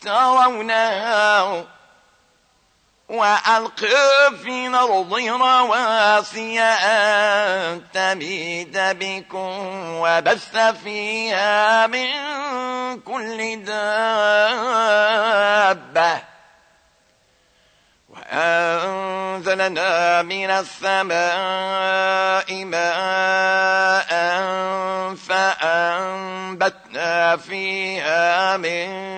ترونها وألقى في الأرض رواسي أن تميد بكم وبث فيها من كل دابة وأنزلنا من السماء ماء فأنبتنا فيها من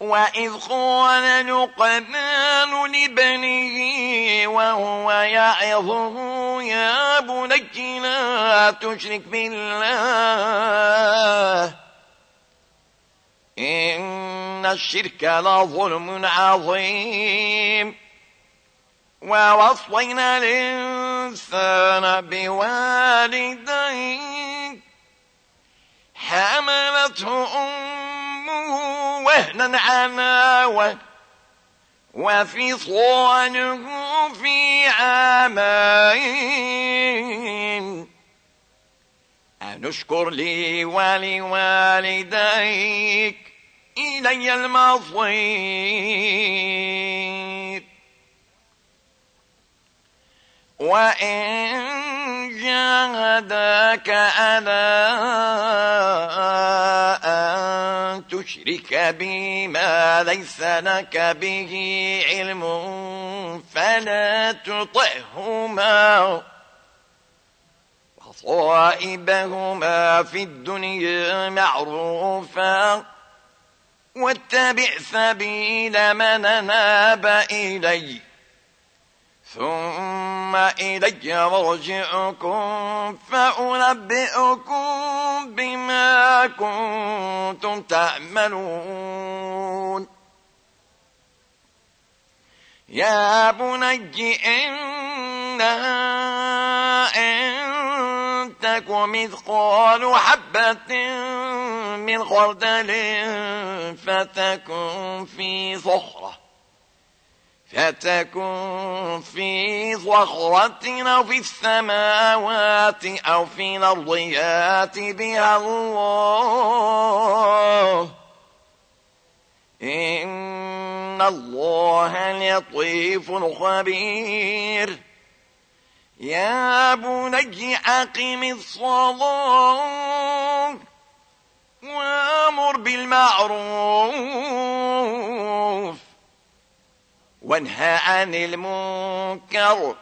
وإذ قال لقمان لبنيه وهو يعظه يا بني لا تشرك بالله إن الشرك لظلم عظيم ووصينا الإنسان بوالديه حملته أمه وهنا على وفصاله في عامين. أن اشكر لي ولوالديك إلي المصير. وإن جاهداك على أن تشرك بي ما ليس لك به علم فلا تطعهما وصائبهما في الدنيا معروفا واتبع سبيل من ناب إلي ثم إلي مرجعكم فأنبئكم بما كنتم تعملون يا بني إنها إن تك مثقال حبة من خردل فتكن في صخرة. فتكن في صخرة أو في السماوات أو في الأرض يات بها الله. إن الله لطيف خبير. يا بني أقم الصلاة وأمر بالمعروف. وانهى عن المنكر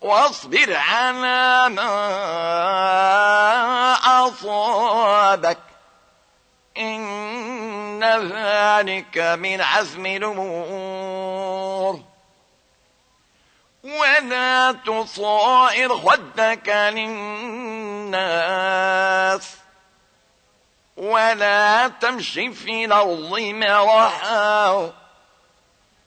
واصبر على ما أصابك. إن ذلك من عزم الأمور. ولا تصائر خدك للناس. ولا تمشي في الأرض مرحا.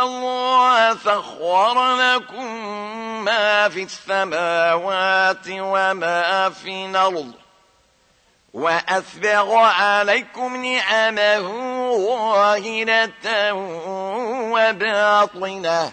الله سخر لكم ما في السماوات وما في الأرض وأسبغ عليكم نعمه ظاهرة وباطنة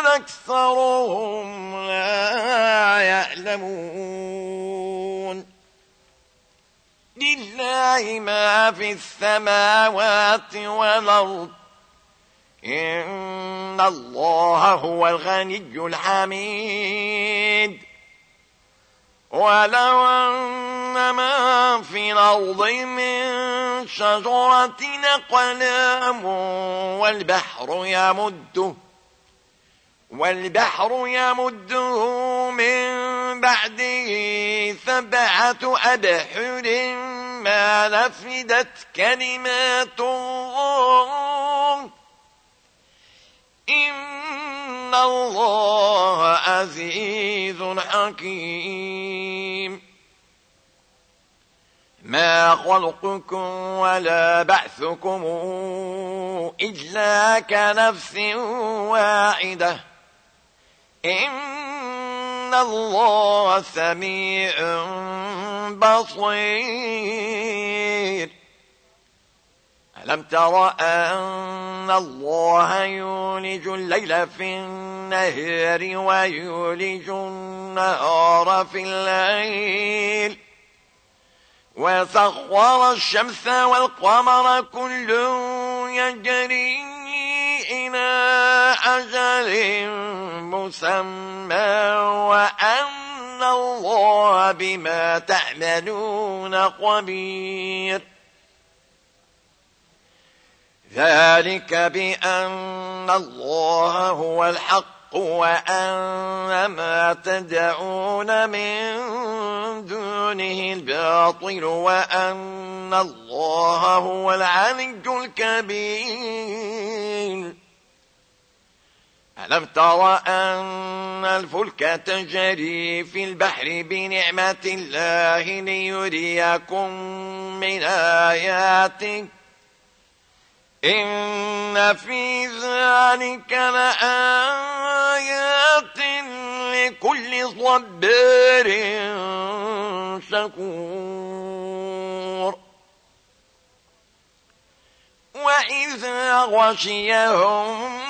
بل أكثرهم لا يعلمون. لله ما في السماوات والأرض. إن الله هو الغني الحميد. ولو أن ما في الأرض من شجرة قلام والبحر يمده. والبحر يمده من بعده سبعة أبحر ما نفدت كلمات الله. إن الله عزيز حكيم. ما خلقكم ولا بعثكم إلا كنفس واحدة. إن الله سميع بصير ألم تر أن الله يولج الليل في النهار ويولج النهار في الليل وسخر الشمس والقمر كل يجري إلى أجل مسمى وأن الله بما تعملون قبير. ذلك بأن الله هو الحق وأن ما تدعون من دونه الباطل وأن الله هو العلي الكبير. ألم تر أن الفلك تجري في البحر بنعمة الله ليريكم من آياته؟ إن في ذلك لآيات لكل صبر شكور. وإذا غشيهم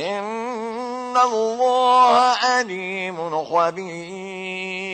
إن الله عليم خبير